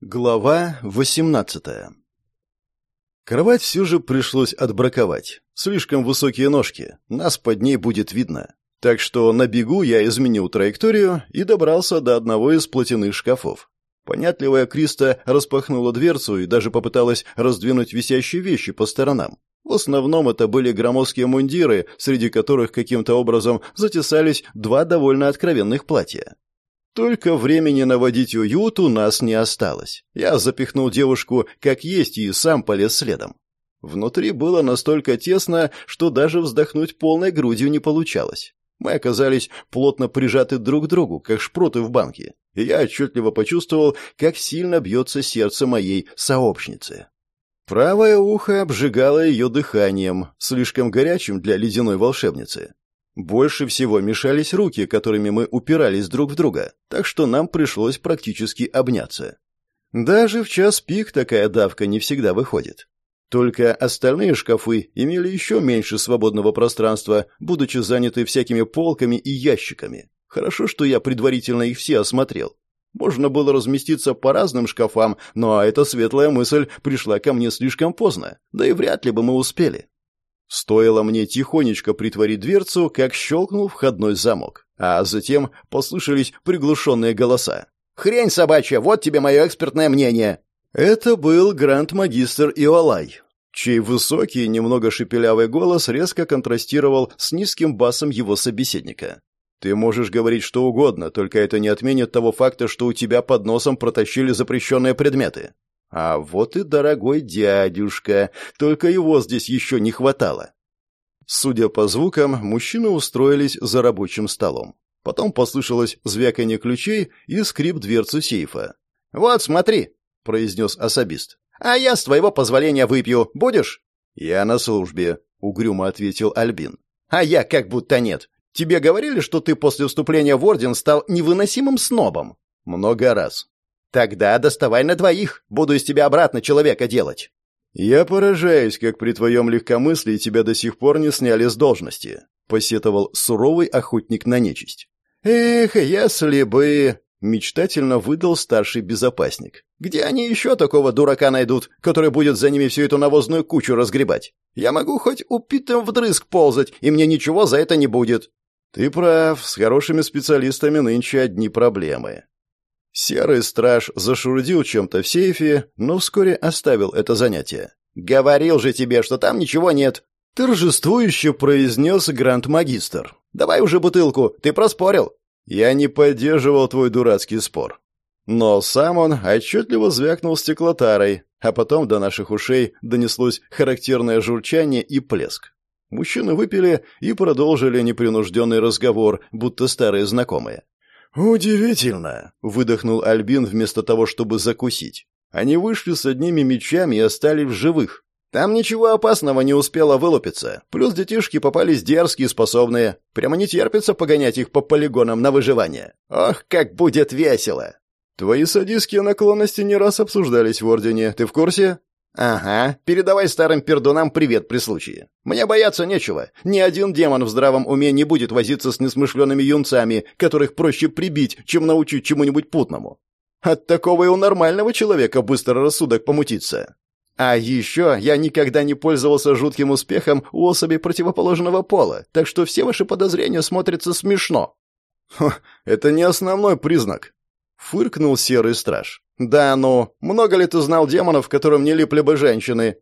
Глава 18 Кровать все же пришлось отбраковать. Слишком высокие ножки, нас под ней будет видно. Так что на бегу я изменил траекторию и добрался до одного из платяных шкафов. Понятливая Криста распахнула дверцу и даже попыталась раздвинуть висящие вещи по сторонам. В основном это были громоздкие мундиры, среди которых каким-то образом затесались два довольно откровенных платья. Только времени наводить уют у нас не осталось. Я запихнул девушку как есть и сам полез следом. Внутри было настолько тесно, что даже вздохнуть полной грудью не получалось. Мы оказались плотно прижаты друг к другу, как шпроты в банке, и я отчетливо почувствовал, как сильно бьется сердце моей сообщницы. Правое ухо обжигало ее дыханием, слишком горячим для ледяной волшебницы. Больше всего мешались руки, которыми мы упирались друг в друга, так что нам пришлось практически обняться. Даже в час пик такая давка не всегда выходит. Только остальные шкафы имели еще меньше свободного пространства, будучи заняты всякими полками и ящиками. Хорошо, что я предварительно их все осмотрел. Можно было разместиться по разным шкафам, но эта светлая мысль пришла ко мне слишком поздно, да и вряд ли бы мы успели. Стоило мне тихонечко притворить дверцу, как щелкнул входной замок, а затем послышались приглушенные голоса. «Хрень собачья, вот тебе мое экспертное мнение!» Это был гранд-магистр Иолай, чей высокий, немного шепелявый голос резко контрастировал с низким басом его собеседника. «Ты можешь говорить что угодно, только это не отменит того факта, что у тебя под носом протащили запрещенные предметы. А вот и дорогой дядюшка, только его здесь еще не хватало. Судя по звукам, мужчины устроились за рабочим столом. Потом послышалось звяканье ключей и скрип дверцы сейфа. «Вот, смотри», — произнес особист. «А я, с твоего позволения, выпью. Будешь?» «Я на службе», — угрюмо ответил Альбин. «А я как будто нет. Тебе говорили, что ты после вступления в Орден стал невыносимым снобом?» «Много раз. Тогда доставай на двоих. Буду из тебя обратно человека делать. Я поражаюсь, как при твоем легкомыслии тебя до сих пор не сняли с должности, посетовал суровый охотник на нечисть. Эх, если бы... Мечтательно выдал старший безопасник. Где они еще такого дурака найдут, который будет за ними всю эту навозную кучу разгребать? Я могу хоть упитым вдрызг ползать, и мне ничего за это не будет. Ты прав, с хорошими специалистами нынче одни проблемы. Серый страж зашурдил чем-то в сейфе, но вскоре оставил это занятие. «Говорил же тебе, что там ничего нет!» Торжествующе произнес гранд-магистр. «Давай уже бутылку, ты проспорил!» «Я не поддерживал твой дурацкий спор». Но сам он отчетливо звякнул стеклотарой, а потом до наших ушей донеслось характерное журчание и плеск. Мужчины выпили и продолжили непринужденный разговор, будто старые знакомые. «Удивительно!» — выдохнул Альбин вместо того, чтобы закусить. Они вышли с одними мечами и остались в живых. Там ничего опасного не успело вылупиться. Плюс детишки попались дерзкие способные. Прямо не терпится погонять их по полигонам на выживание. Ох, как будет весело! Твои садистские наклонности не раз обсуждались в Ордене. Ты в курсе? «Ага, передавай старым пердунам привет при случае. Мне бояться нечего. Ни один демон в здравом уме не будет возиться с несмышленными юнцами, которых проще прибить, чем научить чему-нибудь путному. От такого и у нормального человека быстро рассудок помутится. А еще я никогда не пользовался жутким успехом у особей противоположного пола, так что все ваши подозрения смотрятся смешно». «Хо, это не основной признак», — фыркнул серый страж. «Да ну, много ли ты знал демонов, которым не липли бы женщины?»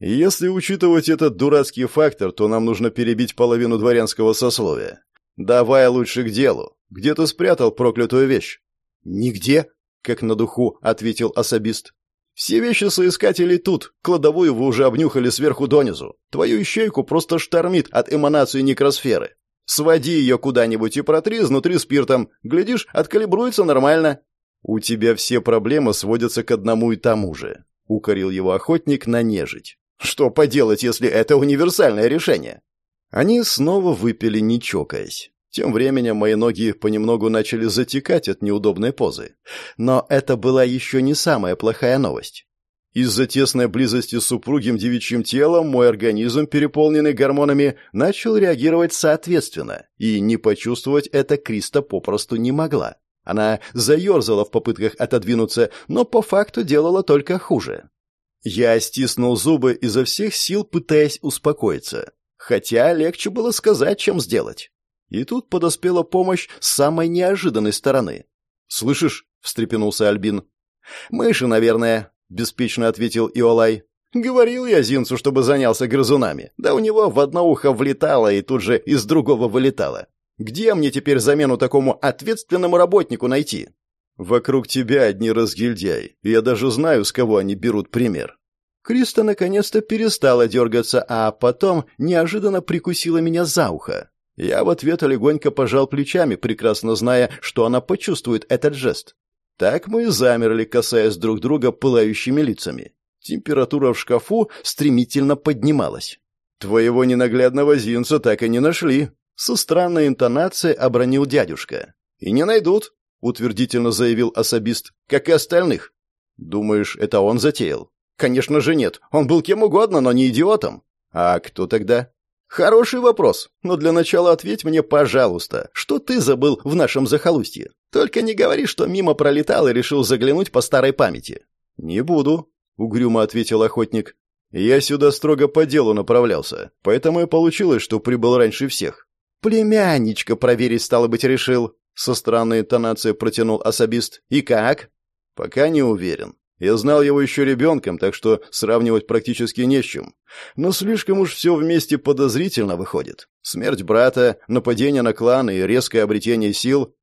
«Если учитывать этот дурацкий фактор, то нам нужно перебить половину дворянского сословия. Давай лучше к делу. Где ты спрятал проклятую вещь?» «Нигде», — как на духу ответил особист. «Все вещи соискателей тут. Кладовую вы уже обнюхали сверху донизу. Твою ищейку просто штормит от эманации некросферы. Своди ее куда-нибудь и протри изнутри спиртом. Глядишь, откалибруется нормально. «У тебя все проблемы сводятся к одному и тому же», — укорил его охотник на нежить. «Что поделать, если это универсальное решение?» Они снова выпили, не чокаясь. Тем временем мои ноги понемногу начали затекать от неудобной позы. Но это была еще не самая плохая новость. Из-за тесной близости с супругим девичьим телом мой организм, переполненный гормонами, начал реагировать соответственно, и не почувствовать это Криста попросту не могла. Она заерзала в попытках отодвинуться, но по факту делала только хуже. Я стиснул зубы изо всех сил, пытаясь успокоиться. Хотя легче было сказать, чем сделать. И тут подоспела помощь с самой неожиданной стороны. «Слышишь?» — встрепенулся Альбин. «Мыши, наверное», — беспечно ответил Иолай. «Говорил я Зинцу, чтобы занялся грызунами. Да у него в одно ухо влетало и тут же из другого вылетало. Где мне теперь замену такому ответственному работнику найти?» «Вокруг тебя одни разгильдяи. Я даже знаю, с кого они берут пример». Криста наконец-то перестала дергаться, а потом неожиданно прикусила меня за ухо. Я в ответ легонько пожал плечами, прекрасно зная, что она почувствует этот жест. Так мы и замерли, касаясь друг друга пылающими лицами. Температура в шкафу стремительно поднималась. «Твоего ненаглядного Зинца так и не нашли», — со странной интонацией обронил дядюшка. «И не найдут», — утвердительно заявил особист, — «как и остальных». «Думаешь, это он затеял?» «Конечно же нет. Он был кем угодно, но не идиотом». «А кто тогда?» «Хороший вопрос, но для начала ответь мне, пожалуйста, что ты забыл в нашем захолустье? Только не говори, что мимо пролетал и решил заглянуть по старой памяти». «Не буду», — угрюмо ответил охотник. «Я сюда строго по делу направлялся, поэтому и получилось, что прибыл раньше всех». «Племянничка проверить, стало быть, решил», — со странной интонацией протянул особист. «И как?» «Пока не уверен. Я знал его еще ребенком, так что сравнивать практически не с чем. Но слишком уж все вместе подозрительно выходит. Смерть брата, нападение на клан и резкое обретение сил.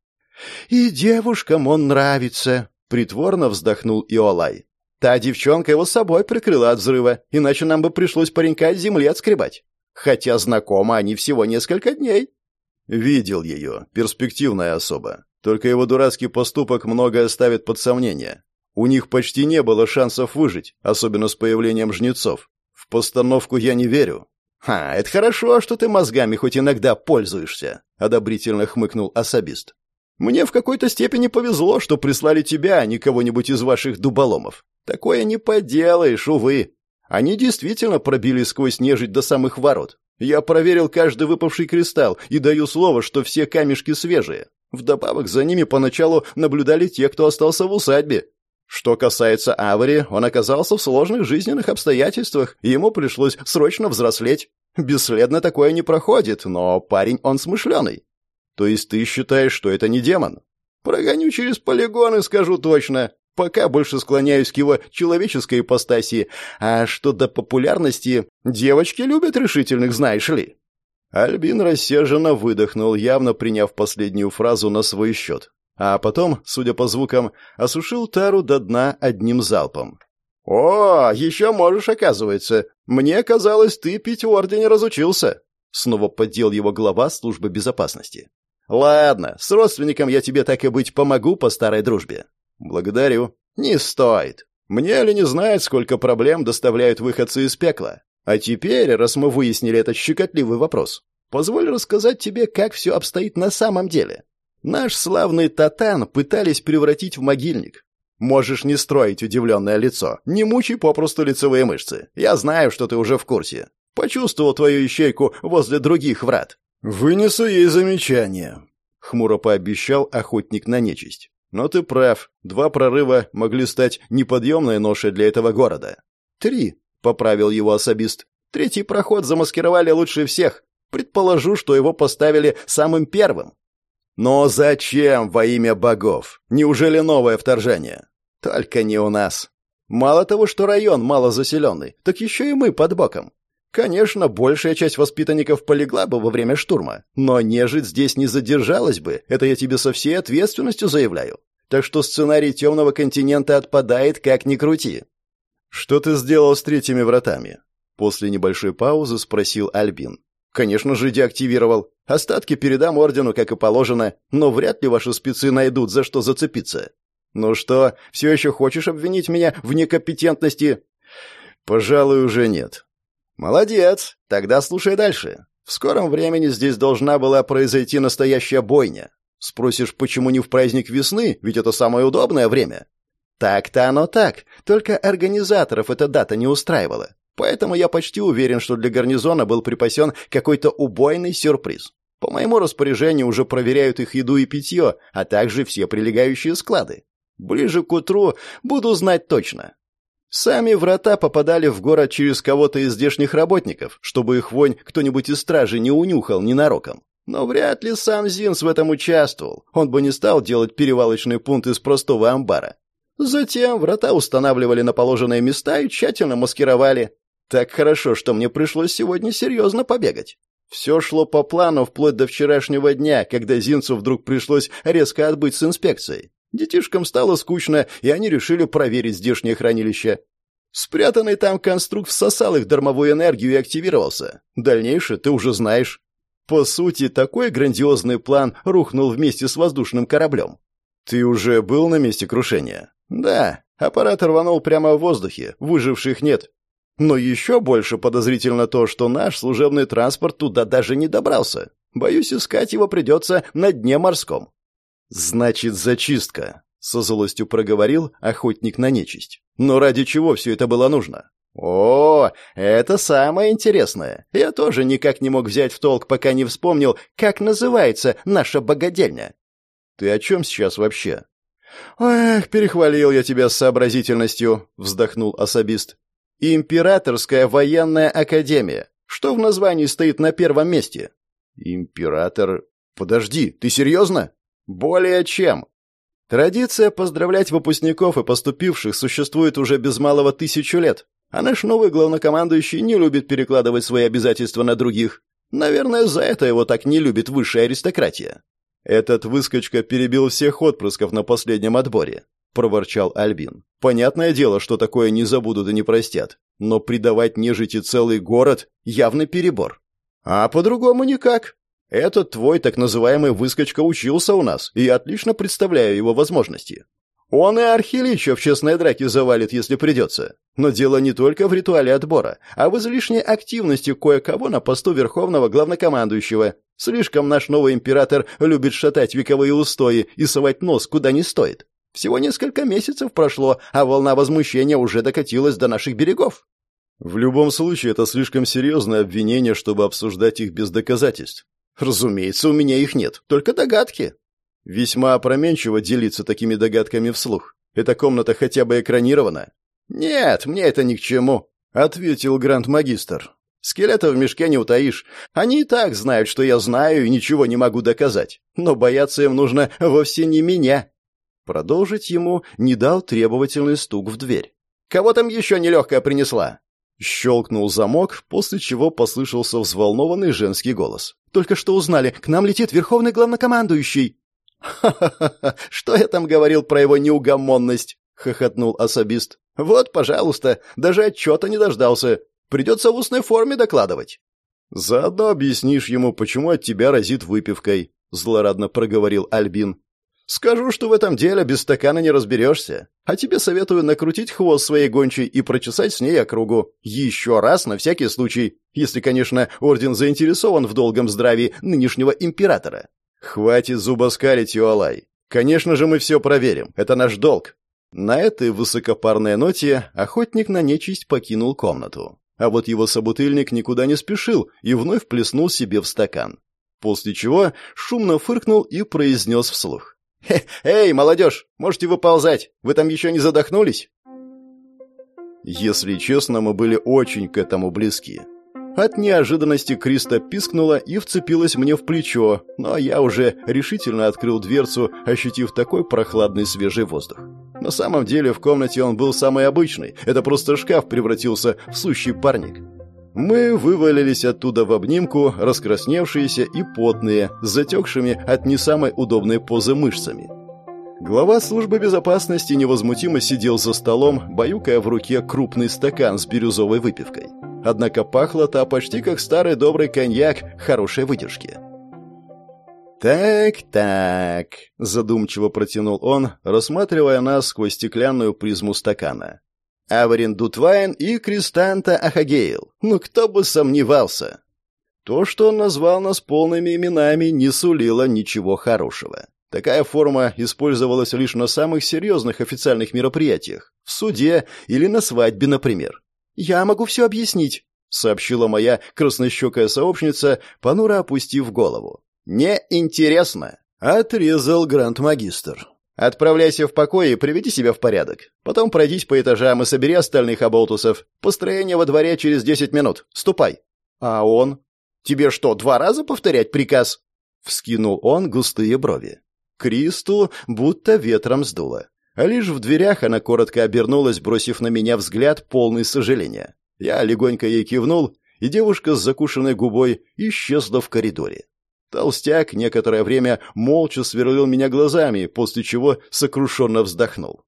«И девушкам он нравится», — притворно вздохнул Иолай. «Та девчонка его собой прикрыла от взрыва, иначе нам бы пришлось паренька от земли отскребать. Хотя знакомы они всего несколько дней». Видел ее, перспективная особа. Только его дурацкий поступок многое ставит под сомнение. У них почти не было шансов выжить, особенно с появлением жнецов. В постановку я не верю. «Ха, это хорошо, что ты мозгами хоть иногда пользуешься», — одобрительно хмыкнул особист. «Мне в какой-то степени повезло, что прислали тебя, а не кого-нибудь из ваших дуболомов. Такое не поделаешь, увы. Они действительно пробили сквозь нежить до самых ворот. Я проверил каждый выпавший кристалл и даю слово, что все камешки свежие. Вдобавок за ними поначалу наблюдали те, кто остался в усадьбе, что касается Авари, он оказался в сложных жизненных обстоятельствах, и ему пришлось срочно взрослеть. Бесследно такое не проходит, но парень он смышленый. То есть ты считаешь, что это не демон? Прогоню через полигоны, скажу точно. Пока больше склоняюсь к его человеческой ипостаси. А что до популярности, девочки любят решительных, знаешь ли. Альбин рассерженно выдохнул, явно приняв последнюю фразу на свой счет а потом, судя по звукам, осушил тару до дна одним залпом. «О, еще можешь, оказывается. Мне казалось, ты пить в Ордене разучился». Снова поддел его глава службы безопасности. «Ладно, с родственником я тебе так и быть помогу по старой дружбе». «Благодарю». «Не стоит. Мне ли не знает, сколько проблем доставляют выходцы из пекла? А теперь, раз мы выяснили этот щекотливый вопрос, позволь рассказать тебе, как все обстоит на самом деле. Наш славный Татан пытались превратить в могильник. Можешь не строить удивленное лицо. Не мучай попросту лицевые мышцы. Я знаю, что ты уже в курсе. Почувствовал твою ищейку возле других врат. Вынесу ей замечание. Хмуро пообещал охотник на нечисть. Но ты прав. Два прорыва могли стать неподъемной ношей для этого города. Три, поправил его особист. Третий проход замаскировали лучше всех. Предположу, что его поставили самым первым. Но зачем во имя богов? Неужели новое вторжение? Только не у нас. Мало того, что район малозаселенный, так еще и мы под боком. Конечно, большая часть воспитанников полегла бы во время штурма, но нежить здесь не задержалась бы, это я тебе со всей ответственностью заявляю. Так что сценарий темного континента отпадает, как ни крути. Что ты сделал с третьими вратами? После небольшой паузы спросил Альбин. Конечно же, деактивировал. Остатки передам ордену, как и положено, но вряд ли ваши спецы найдут, за что зацепиться. Ну что, все еще хочешь обвинить меня в некомпетентности? Пожалуй, уже нет. Молодец. Тогда слушай дальше. В скором времени здесь должна была произойти настоящая бойня. Спросишь, почему не в праздник весны, ведь это самое удобное время? Так-то оно так, только организаторов эта дата не устраивала. Поэтому я почти уверен, что для гарнизона был припасен какой-то убойный сюрприз. По моему распоряжению уже проверяют их еду и питье, а также все прилегающие склады. Ближе к утру буду знать точно. Сами врата попадали в город через кого-то из здешних работников, чтобы их вонь кто-нибудь из стражи не унюхал ненароком. Но вряд ли сам Зинс в этом участвовал. Он бы не стал делать перевалочный пункт из простого амбара. Затем врата устанавливали на положенные места и тщательно маскировали. Так хорошо, что мне пришлось сегодня серьезно побегать. Все шло по плану вплоть до вчерашнего дня, когда Зинцу вдруг пришлось резко отбыть с инспекцией. Детишкам стало скучно, и они решили проверить здешнее хранилище. Спрятанный там конструкт всосал их дармовую энергию и активировался. Дальнейшее ты уже знаешь. По сути, такой грандиозный план рухнул вместе с воздушным кораблем. Ты уже был на месте крушения? Да, аппарат рванул прямо в воздухе, выживших нет. Но еще больше подозрительно то, что наш служебный транспорт туда даже не добрался. Боюсь, искать его придется на дне морском. Значит, зачистка, со злостью проговорил охотник на нечисть. Но ради чего все это было нужно? О, это самое интересное. Я тоже никак не мог взять в толк, пока не вспомнил, как называется наша богадельня. Ты о чем сейчас вообще? «Эх, перехвалил я тебя с сообразительностью», — вздохнул особист. «Императорская военная академия. Что в названии стоит на первом месте?» «Император... Подожди, ты серьезно?» «Более чем. Традиция поздравлять выпускников и поступивших существует уже без малого тысячу лет, а наш новый главнокомандующий не любит перекладывать свои обязательства на других. Наверное, за это его так не любит высшая аристократия. «Этот выскочка перебил всех отпрысков на последнем отборе», — проворчал Альбин. «Понятное дело, что такое не забудут и не простят, но предавать нежити целый город — явный перебор. А по-другому никак. Этот твой так называемый выскочка учился у нас, и я отлично представляю его возможности. Он и Архилича в честной драке завалит, если придется. Но дело не только в ритуале отбора, а в излишней активности кое-кого на посту верховного главнокомандующего. Слишком наш новый император любит шатать вековые устои и совать нос куда не стоит. Всего несколько месяцев прошло, а волна возмущения уже докатилась до наших берегов. В любом случае, это слишком серьезное обвинение, чтобы обсуждать их без доказательств. Разумеется, у меня их нет, только догадки. Весьма опроменчиво делиться такими догадками вслух. Эта комната хотя бы экранирована? Нет, мне это ни к чему, ответил гранд-магистр. Скелетов в мешке не утаишь. Они и так знают, что я знаю и ничего не могу доказать. Но бояться им нужно вовсе не меня. Продолжить ему не дал требовательный стук в дверь. «Кого там еще нелегкая принесла?» Щелкнул замок, после чего послышался взволнованный женский голос. «Только что узнали, к нам летит верховный главнокомандующий!» «Ха-ха-ха! Что я там говорил про его неугомонность?» — хохотнул особист. «Вот, пожалуйста, даже отчета не дождался. Придется в устной форме докладывать». «Заодно объяснишь ему, почему от тебя разит выпивкой», — злорадно проговорил Альбин. «Скажу, что в этом деле без стакана не разберешься. А тебе советую накрутить хвост своей гончей и прочесать с ней округу. Еще раз, на всякий случай. Если, конечно, орден заинтересован в долгом здравии нынешнего императора. «Хватит зубоскалить, Юалай. Конечно же, мы все проверим. Это наш долг». На этой высокопарной ноте охотник на нечисть покинул комнату. А вот его собутыльник никуда не спешил и вновь плеснул себе в стакан. После чего шумно фыркнул и произнес вслух. «Эй, молодежь, можете выползать. Вы там еще не задохнулись?» Если честно, мы были очень к этому близки. От неожиданности Криста пискнула и вцепилась мне в плечо, но я уже решительно открыл дверцу, ощутив такой прохладный свежий воздух. На самом деле в комнате он был самый обычный, это просто шкаф превратился в сущий парник. Мы вывалились оттуда в обнимку, раскрасневшиеся и потные, с затекшими от не самой удобной позы мышцами. Глава службы безопасности невозмутимо сидел за столом, баюкая в руке крупный стакан с бирюзовой выпивкой. Однако пахло та почти как старый добрый коньяк хорошей выдержки. «Так-так», — задумчиво протянул он, рассматривая нас сквозь стеклянную призму стакана. «Аварин Дутвайн и Кристанта Ахагейл. Ну кто бы сомневался!» То, что он назвал нас полными именами, не сулило ничего хорошего. Такая форма использовалась лишь на самых серьезных официальных мероприятиях, в суде или на свадьбе, например. «Я могу все объяснить», — сообщила моя краснощекая сообщница, понуро опустив голову. «Неинтересно», — отрезал гранд-магистр. «Отправляйся в покой и приведи себя в порядок. Потом пройдись по этажам и собери остальных оболтусов. Построение во дворе через десять минут. Ступай». «А он?» «Тебе что, два раза повторять приказ?» Вскинул он густые брови. Кристу будто ветром сдуло. А лишь в дверях она коротко обернулась, бросив на меня взгляд, полный сожаления. Я легонько ей кивнул, и девушка с закушенной губой исчезла в коридоре. Толстяк некоторое время молча сверлил меня глазами, после чего сокрушенно вздохнул.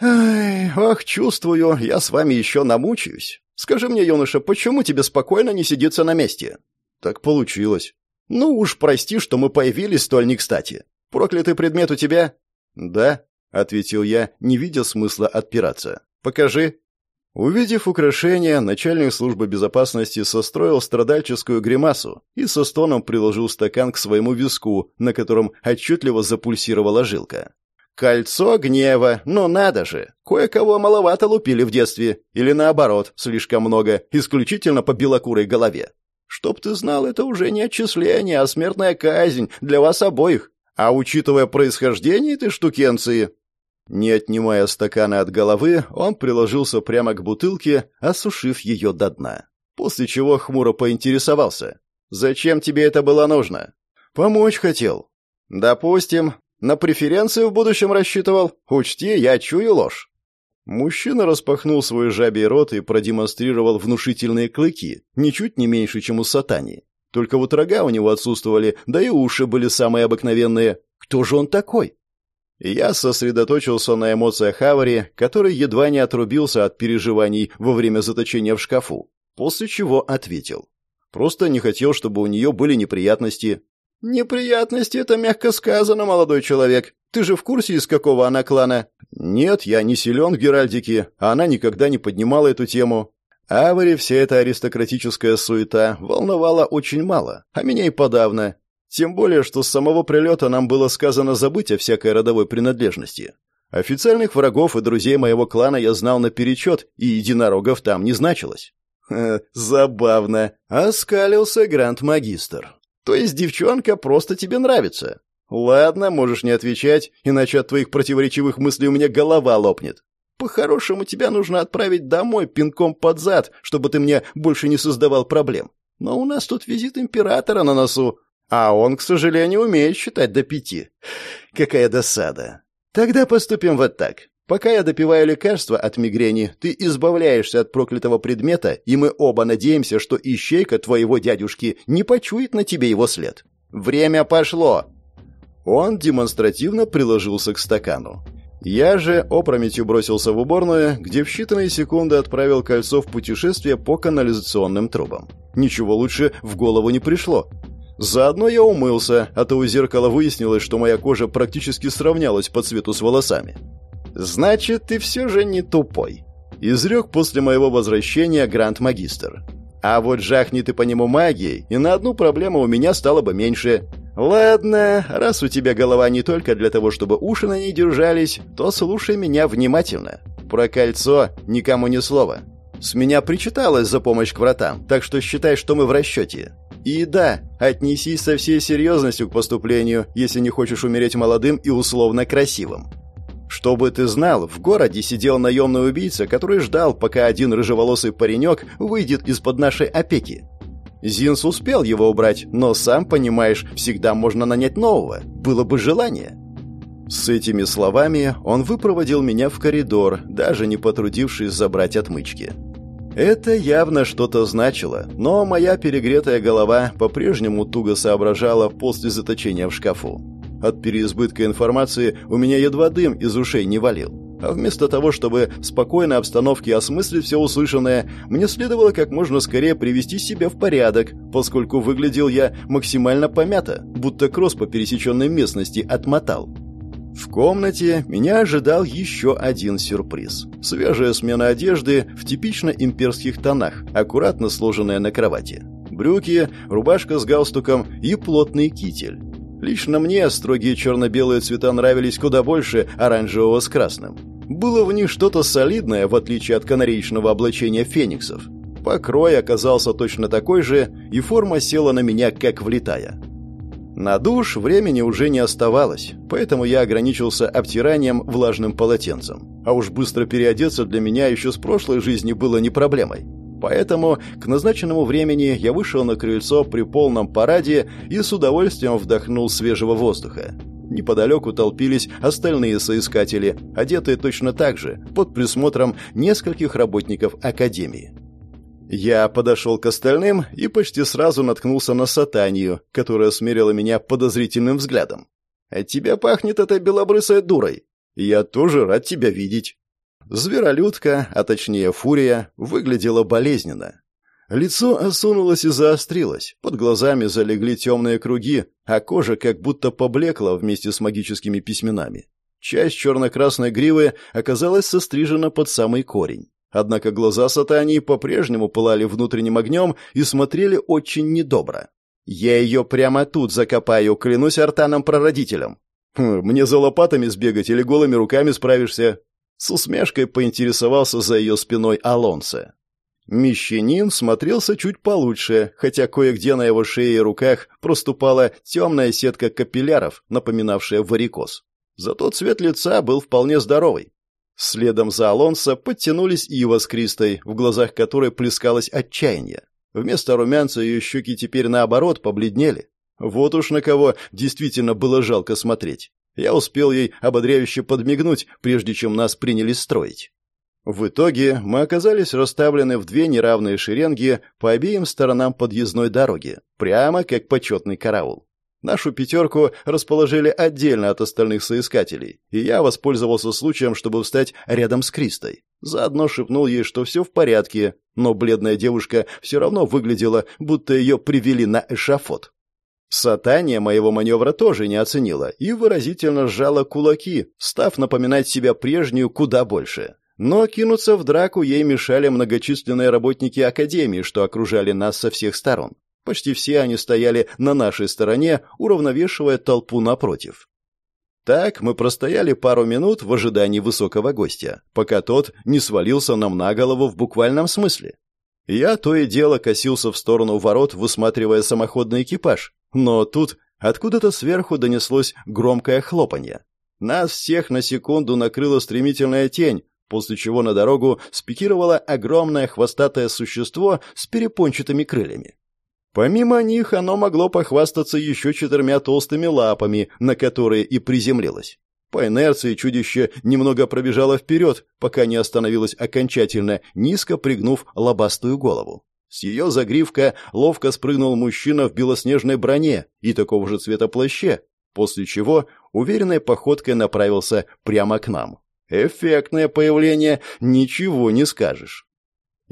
«Ай, ох, чувствую, я с вами еще намучаюсь. Скажи мне, юноша, почему тебе спокойно не сидится на месте?» «Так получилось». «Ну уж прости, что мы появились столь не кстати. Проклятый предмет у тебя?» «Да», — ответил я, не видя смысла отпираться. «Покажи». Увидев украшение, начальник службы безопасности состроил страдальческую гримасу и со стоном приложил стакан к своему виску, на котором отчетливо запульсировала жилка. «Кольцо гнева, ну надо же! Кое-кого маловато лупили в детстве, или наоборот, слишком много, исключительно по белокурой голове. Чтоб ты знал, это уже не отчисление, а смертная казнь для вас обоих. А учитывая происхождение этой штукенции, не отнимая стакана от головы, он приложился прямо к бутылке, осушив ее до дна. После чего хмуро поинтересовался. «Зачем тебе это было нужно?» «Помочь хотел». «Допустим. На преференции в будущем рассчитывал. Учти, я чую ложь». Мужчина распахнул свой жабий рот и продемонстрировал внушительные клыки, ничуть не меньше, чем у сатани. Только вот рога у него отсутствовали, да и уши были самые обыкновенные. Кто же он такой? Я сосредоточился на эмоциях Хавари, который едва не отрубился от переживаний во время заточения в шкафу, после чего ответил. Просто не хотел, чтобы у нее были неприятности. «Неприятности — это мягко сказано, молодой человек. Ты же в курсе, из какого она клана?» «Нет, я не силен в Геральдике, а она никогда не поднимала эту тему. Авари вся эта аристократическая суета волновала очень мало, а меня и подавно. Тем более, что с самого прилета нам было сказано забыть о всякой родовой принадлежности. Официальных врагов и друзей моего клана я знал наперечет, и единорогов там не значилось. Ха, забавно. Оскалился гранд-магистр. То есть девчонка просто тебе нравится? Ладно, можешь не отвечать, иначе от твоих противоречивых мыслей у меня голова лопнет. По-хорошему тебя нужно отправить домой пинком под зад, чтобы ты мне больше не создавал проблем. Но у нас тут визит императора на носу, а он, к сожалению, умеет считать до пяти. Какая досада. Тогда поступим вот так. Пока я допиваю лекарства от мигрени, ты избавляешься от проклятого предмета, и мы оба надеемся, что ищейка твоего дядюшки не почует на тебе его след. Время пошло. Он демонстративно приложился к стакану. Я же опрометью бросился в уборную, где в считанные секунды отправил кольцо в путешествие по канализационным трубам. Ничего лучше в голову не пришло. Заодно я умылся, а то у зеркала выяснилось, что моя кожа практически сравнялась по цвету с волосами. «Значит, ты все же не тупой», — изрек после моего возвращения Гранд-магистр. «А вот жахни ты по нему магией, и на одну проблему у меня стало бы меньше. Ладно, раз у тебя голова не только для того, чтобы уши на ней держались, то слушай меня внимательно. Про кольцо никому ни слова. С меня причиталось за помощь к вратам, так что считай, что мы в расчете. И да, отнесись со всей серьезностью к поступлению, если не хочешь умереть молодым и условно красивым. Чтобы ты знал, в городе сидел наемный убийца, который ждал, пока один рыжеволосый паренек выйдет из-под нашей опеки. Зинс успел его убрать, но, сам понимаешь, всегда можно нанять нового. Было бы желание. С этими словами он выпроводил меня в коридор, даже не потрудившись забрать отмычки. Это явно что-то значило, но моя перегретая голова по-прежнему туго соображала после заточения в шкафу. От переизбытка информации у меня едва дым из ушей не валил. А вместо того, чтобы в спокойной обстановке осмыслить все услышанное, мне следовало как можно скорее привести себя в порядок, поскольку выглядел я максимально помято, будто кросс по пересеченной местности отмотал. В комнате меня ожидал еще один сюрприз. Свежая смена одежды в типично имперских тонах, аккуратно сложенная на кровати. Брюки, рубашка с галстуком и плотный китель. Лично мне строгие черно-белые цвета нравились куда больше оранжевого с красным. Было в них что-то солидное, в отличие от канареечного облачения фениксов. Покрой оказался точно такой же, и форма села на меня как влитая. На душ времени уже не оставалось, поэтому я ограничился обтиранием влажным полотенцем. А уж быстро переодеться для меня еще с прошлой жизни было не проблемой. Поэтому к назначенному времени я вышел на крыльцо при полном параде и с удовольствием вдохнул свежего воздуха. Неподалеку толпились остальные соискатели, одетые точно так же, под присмотром нескольких работников Академии. Я подошел к остальным и почти сразу наткнулся на сатанию, которая смерила меня подозрительным взглядом. «От тебя пахнет этой белобрысой дурой. Я тоже рад тебя видеть». Зверолюдка, а точнее фурия, выглядела болезненно. Лицо осунулось и заострилось, под глазами залегли темные круги, а кожа как будто поблекла вместе с магическими письменами. Часть черно-красной гривы оказалась сострижена под самый корень. Однако глаза сатании по-прежнему пылали внутренним огнем и смотрели очень недобро. «Я ее прямо тут закопаю, клянусь артаном-прародителем». «Хм, «Мне за лопатами сбегать или голыми руками справишься?» С усмешкой поинтересовался за ее спиной Алонсо. Мещанин смотрелся чуть получше, хотя кое-где на его шее и руках проступала темная сетка капилляров, напоминавшая варикоз. Зато цвет лица был вполне здоровый. Следом за Алонсо подтянулись Ива с Кристой, в глазах которой плескалось отчаяние. Вместо румянца ее щеки теперь наоборот побледнели. Вот уж на кого действительно было жалко смотреть. Я успел ей ободряюще подмигнуть, прежде чем нас принялись строить. В итоге мы оказались расставлены в две неравные шеренги по обеим сторонам подъездной дороги, прямо как почетный караул. Нашу пятерку расположили отдельно от остальных соискателей, и я воспользовался случаем, чтобы встать рядом с Кристой. Заодно шепнул ей, что все в порядке, но бледная девушка все равно выглядела, будто ее привели на эшафот. Сатания моего маневра тоже не оценила и выразительно сжала кулаки, став напоминать себя прежнюю куда больше. Но кинуться в драку ей мешали многочисленные работники Академии, что окружали нас со всех сторон. Почти все они стояли на нашей стороне, уравновешивая толпу напротив. Так мы простояли пару минут в ожидании высокого гостя, пока тот не свалился нам на голову в буквальном смысле. Я то и дело косился в сторону ворот, высматривая самоходный экипаж, но тут откуда-то сверху донеслось громкое хлопанье. Нас всех на секунду накрыла стремительная тень, после чего на дорогу спикировало огромное хвостатое существо с перепончатыми крыльями. Помимо них оно могло похвастаться еще четырьмя толстыми лапами, на которые и приземлилось. По инерции чудище немного пробежало вперед, пока не остановилось окончательно, низко пригнув лобастую голову. С ее загривка ловко спрыгнул мужчина в белоснежной броне и такого же цвета плаще, после чего уверенной походкой направился прямо к нам. Эффектное появление, ничего не скажешь.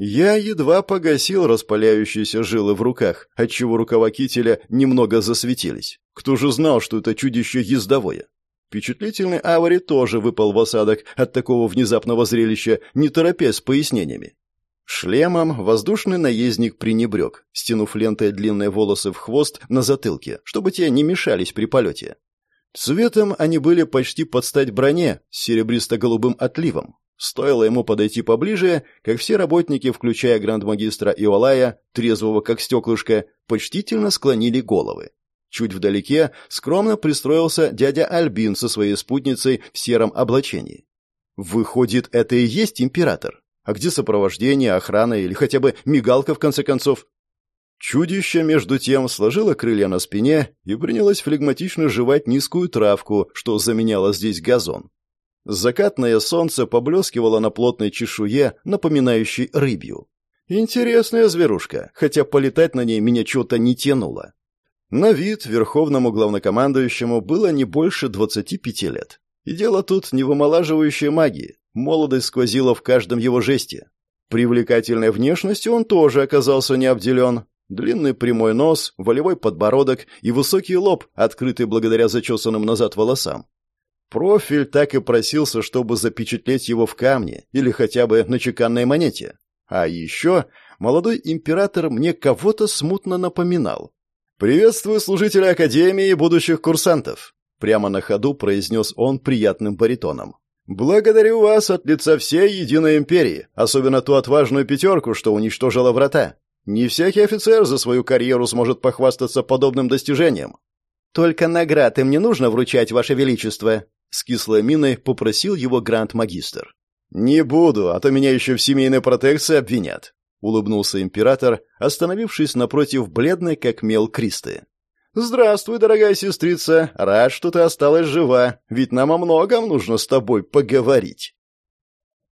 Я едва погасил распаляющиеся жилы в руках, отчего рукава кителя немного засветились. Кто же знал, что это чудище ездовое? Впечатлительный Авари тоже выпал в осадок от такого внезапного зрелища, не торопясь с пояснениями. Шлемом воздушный наездник пренебрег, стянув лентой длинные волосы в хвост на затылке, чтобы те не мешались при полете. Цветом они были почти под стать броне с серебристо-голубым отливом, Стоило ему подойти поближе, как все работники, включая грандмагистра Иолая, трезвого как стеклышко, почтительно склонили головы. Чуть вдалеке скромно пристроился дядя Альбин со своей спутницей в сером облачении. Выходит, это и есть император? А где сопровождение, охрана или хотя бы мигалка, в конце концов? Чудище, между тем, сложило крылья на спине и принялось флегматично жевать низкую травку, что заменяло здесь газон. Закатное солнце поблескивало на плотной чешуе, напоминающей рыбью. Интересная зверушка, хотя полетать на ней меня что-то не тянуло. На вид верховному главнокомандующему было не больше 25 лет. И дело тут не в омолаживающей магии. Молодость сквозила в каждом его жесте. Привлекательной внешностью он тоже оказался не обделен. Длинный прямой нос, волевой подбородок и высокий лоб, открытый благодаря зачесанным назад волосам. Профиль так и просился, чтобы запечатлеть его в камне или хотя бы на чеканной монете. А еще молодой император мне кого-то смутно напоминал. «Приветствую служителей Академии будущих курсантов», — прямо на ходу произнес он приятным баритоном. «Благодарю вас от лица всей Единой Империи, особенно ту отважную пятерку, что уничтожила врата. Не всякий офицер за свою карьеру сможет похвастаться подобным достижением. «Только наград им не нужно вручать, Ваше Величество», — с кислой миной попросил его гранд-магистр. «Не буду, а то меня еще в семейной протекции обвинят», — улыбнулся император, остановившись напротив бледной, как мел Кристы. «Здравствуй, дорогая сестрица. Рад, что ты осталась жива, ведь нам о многом нужно с тобой поговорить».